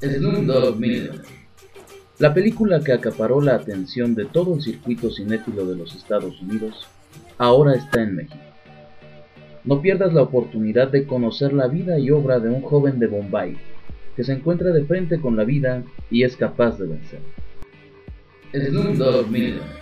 Slumdog La película que acaparó la atención de todo el circuito cinéfilo de los Estados Unidos ahora está en México. No pierdas la oportunidad de conocer la vida y obra de un joven de Bombay que se encuentra de frente con la vida y es capaz de vencer. Slumdog Millionaire.